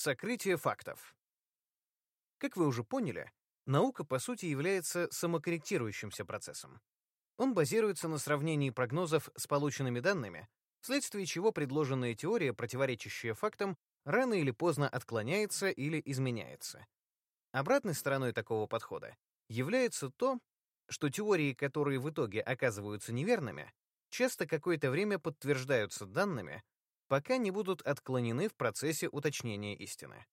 Сокрытие фактов. Как вы уже поняли, наука по сути является самокорректирующимся процессом. Он базируется на сравнении прогнозов с полученными данными, вследствие чего предложенная теория, противоречащая фактам, рано или поздно отклоняется или изменяется. Обратной стороной такого подхода является то, что теории, которые в итоге оказываются неверными, часто какое-то время подтверждаются данными, пока не будут отклонены в процессе уточнения истины.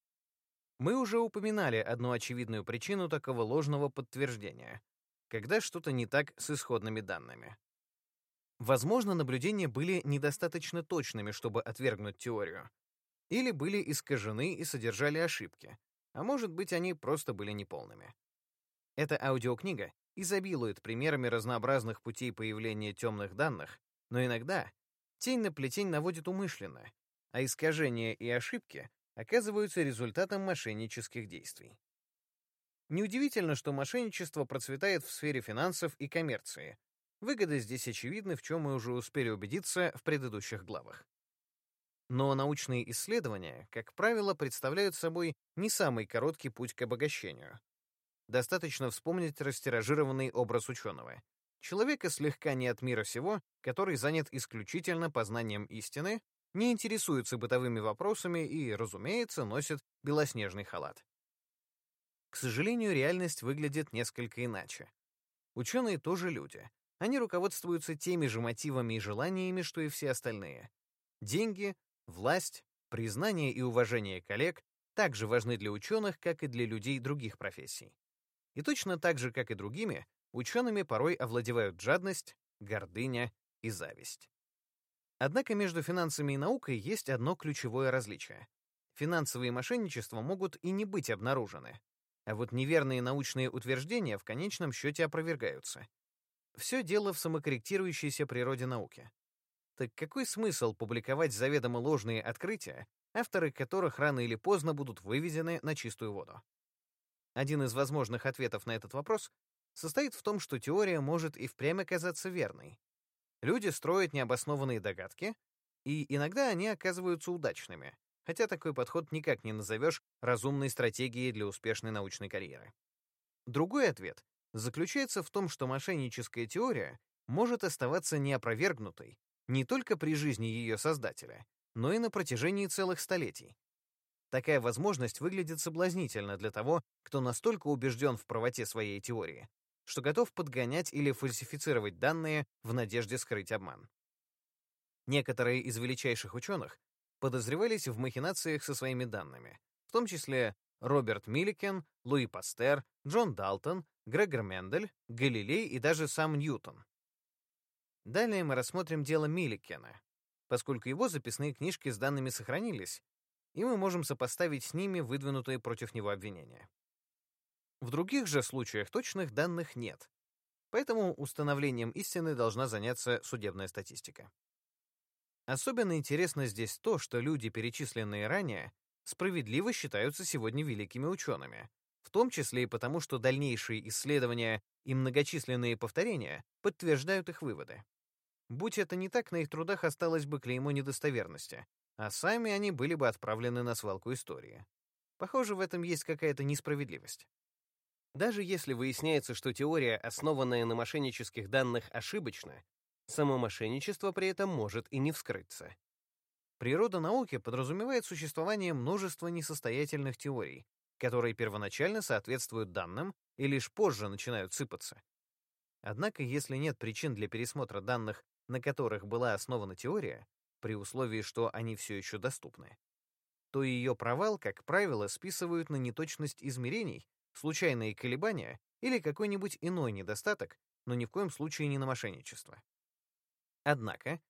Мы уже упоминали одну очевидную причину такого ложного подтверждения, когда что-то не так с исходными данными. Возможно, наблюдения были недостаточно точными, чтобы отвергнуть теорию, или были искажены и содержали ошибки, а может быть, они просто были неполными. Эта аудиокнига изобилует примерами разнообразных путей появления темных данных, но иногда тень на плетень наводит умышленно, а искажения и ошибки оказываются результатом мошеннических действий. Неудивительно, что мошенничество процветает в сфере финансов и коммерции. Выгоды здесь очевидны, в чем мы уже успели убедиться в предыдущих главах. Но научные исследования, как правило, представляют собой не самый короткий путь к обогащению. Достаточно вспомнить растиражированный образ ученого. Человека слегка не от мира сего, который занят исключительно познанием истины, не интересуется бытовыми вопросами и, разумеется, носит белоснежный халат. К сожалению, реальность выглядит несколько иначе. Ученые тоже люди. Они руководствуются теми же мотивами и желаниями, что и все остальные. Деньги, Власть, признание и уважение коллег также важны для ученых, как и для людей других профессий. И точно так же, как и другими, учеными порой овладевают жадность, гордыня и зависть. Однако между финансами и наукой есть одно ключевое различие. Финансовые мошенничества могут и не быть обнаружены, а вот неверные научные утверждения в конечном счете опровергаются. Все дело в самокорректирующейся природе науки. Так какой смысл публиковать заведомо ложные открытия, авторы которых рано или поздно будут выведены на чистую воду? Один из возможных ответов на этот вопрос состоит в том, что теория может и впрямь оказаться верной. Люди строят необоснованные догадки, и иногда они оказываются удачными, хотя такой подход никак не назовешь разумной стратегией для успешной научной карьеры. Другой ответ заключается в том, что мошенническая теория может оставаться неопровергнутой не только при жизни ее создателя, но и на протяжении целых столетий. Такая возможность выглядит соблазнительно для того, кто настолько убежден в правоте своей теории, что готов подгонять или фальсифицировать данные в надежде скрыть обман. Некоторые из величайших ученых подозревались в махинациях со своими данными, в том числе Роберт Милликен, Луи Пастер, Джон Далтон, Грегор Мендель, Галилей и даже сам Ньютон. Далее мы рассмотрим дело Милликена, поскольку его записные книжки с данными сохранились, и мы можем сопоставить с ними выдвинутые против него обвинения. В других же случаях точных данных нет, поэтому установлением истины должна заняться судебная статистика. Особенно интересно здесь то, что люди, перечисленные ранее, справедливо считаются сегодня великими учеными, в том числе и потому, что дальнейшие исследования и многочисленные повторения подтверждают их выводы. Будь это не так, на их трудах осталось бы клеймо недостоверности, а сами они были бы отправлены на свалку истории. Похоже, в этом есть какая-то несправедливость. Даже если выясняется, что теория, основанная на мошеннических данных, ошибочна, само мошенничество при этом может и не вскрыться. Природа науки подразумевает существование множества несостоятельных теорий, которые первоначально соответствуют данным и лишь позже начинают сыпаться. Однако, если нет причин для пересмотра данных на которых была основана теория, при условии, что они все еще доступны, то ее провал, как правило, списывают на неточность измерений, случайные колебания или какой-нибудь иной недостаток, но ни в коем случае не на мошенничество. Однако,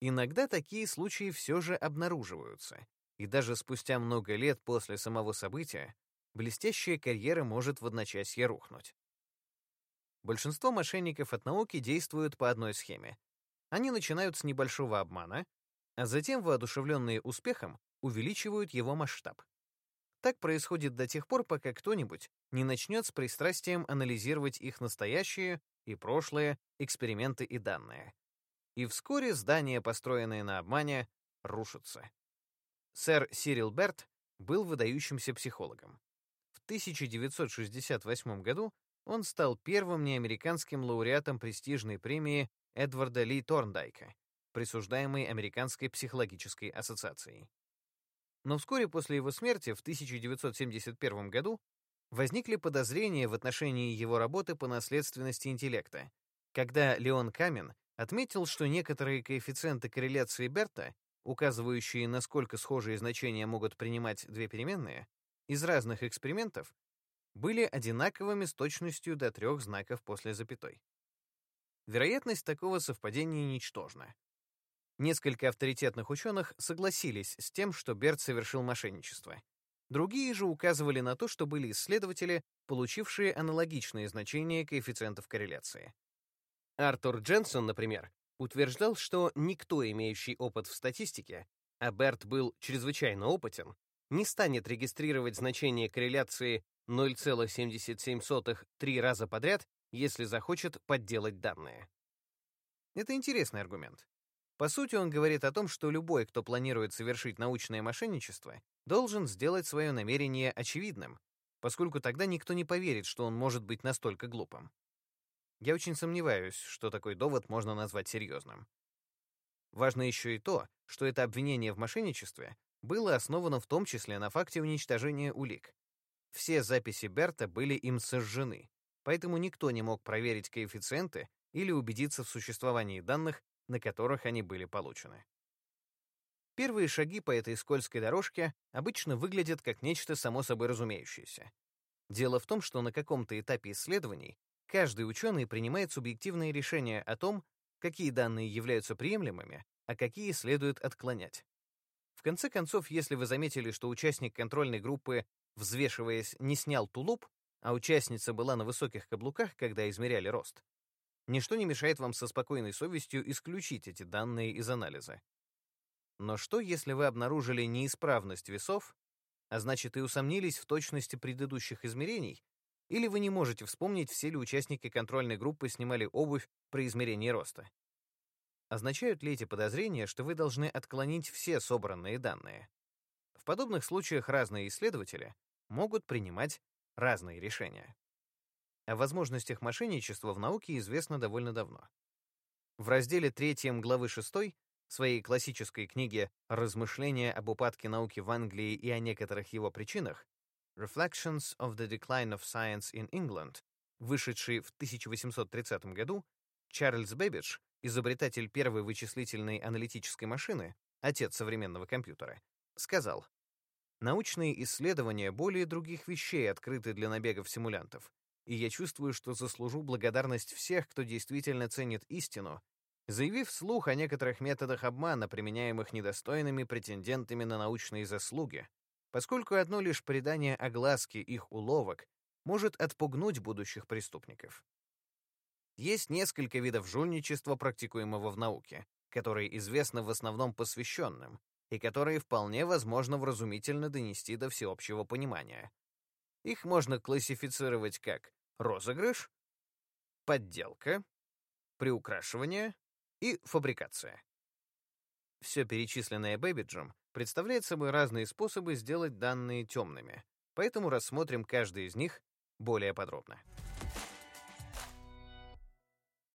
иногда такие случаи все же обнаруживаются, и даже спустя много лет после самого события блестящая карьера может в одночасье рухнуть. Большинство мошенников от науки действуют по одной схеме они начинают с небольшого обмана, а затем, воодушевленные успехом, увеличивают его масштаб. Так происходит до тех пор, пока кто-нибудь не начнет с пристрастием анализировать их настоящие и прошлые эксперименты и данные. И вскоре здания, построенные на обмане, рушатся. Сэр Сирил Берт был выдающимся психологом. В 1968 году он стал первым неамериканским лауреатом престижной премии Эдварда Ли Торндайка, присуждаемой Американской психологической ассоциацией. Но вскоре после его смерти в 1971 году возникли подозрения в отношении его работы по наследственности интеллекта, когда Леон Камен отметил, что некоторые коэффициенты корреляции Берта, указывающие, насколько схожие значения могут принимать две переменные, из разных экспериментов были одинаковыми с точностью до трех знаков после запятой. Вероятность такого совпадения ничтожна. Несколько авторитетных ученых согласились с тем, что Берт совершил мошенничество. Другие же указывали на то, что были исследователи, получившие аналогичные значения коэффициентов корреляции. Артур Дженсон, например, утверждал, что никто, имеющий опыт в статистике, а Берт был чрезвычайно опытен, не станет регистрировать значение корреляции 0,77 три раза подряд, если захочет подделать данные. Это интересный аргумент. По сути, он говорит о том, что любой, кто планирует совершить научное мошенничество, должен сделать свое намерение очевидным, поскольку тогда никто не поверит, что он может быть настолько глупым. Я очень сомневаюсь, что такой довод можно назвать серьезным. Важно еще и то, что это обвинение в мошенничестве было основано в том числе на факте уничтожения улик. Все записи Берта были им сожжены, поэтому никто не мог проверить коэффициенты или убедиться в существовании данных, на которых они были получены. Первые шаги по этой скользкой дорожке обычно выглядят как нечто само собой разумеющееся. Дело в том, что на каком-то этапе исследований каждый ученый принимает субъективные решения о том, какие данные являются приемлемыми, а какие следует отклонять. В конце концов, если вы заметили, что участник контрольной группы, взвешиваясь, не снял тулуп, а участница была на высоких каблуках, когда измеряли рост, ничто не мешает вам со спокойной совестью исключить эти данные из анализа. Но что, если вы обнаружили неисправность весов, а значит и усомнились в точности предыдущих измерений, или вы не можете вспомнить, все ли участники контрольной группы снимали обувь при измерении роста? Означают ли эти подозрения, что вы должны отклонить все собранные данные? В подобных случаях разные исследователи могут принимать разные решения. О возможностях мошенничества в науке известно довольно давно. В разделе 3 главы 6 своей классической книге «Размышления об упадке науки в Англии и о некоторых его причинах» Reflections of the Decline of Science in England, вышедшей в 1830 году, Чарльз Бэббидж изобретатель первой вычислительной аналитической машины, отец современного компьютера, сказал, «Научные исследования более других вещей открыты для набегов симулянтов, и я чувствую, что заслужу благодарность всех, кто действительно ценит истину, заявив вслух о некоторых методах обмана, применяемых недостойными претендентами на научные заслуги, поскольку одно лишь придание огласки их уловок может отпугнуть будущих преступников. Есть несколько видов жульничества, практикуемого в науке, которые известны в основном посвященным, и которые вполне возможно вразумительно донести до всеобщего понимания. Их можно классифицировать как розыгрыш, подделка, приукрашивание и фабрикация. Все перечисленное Бэббиджем представляет собой разные способы сделать данные темными, поэтому рассмотрим каждый из них более подробно.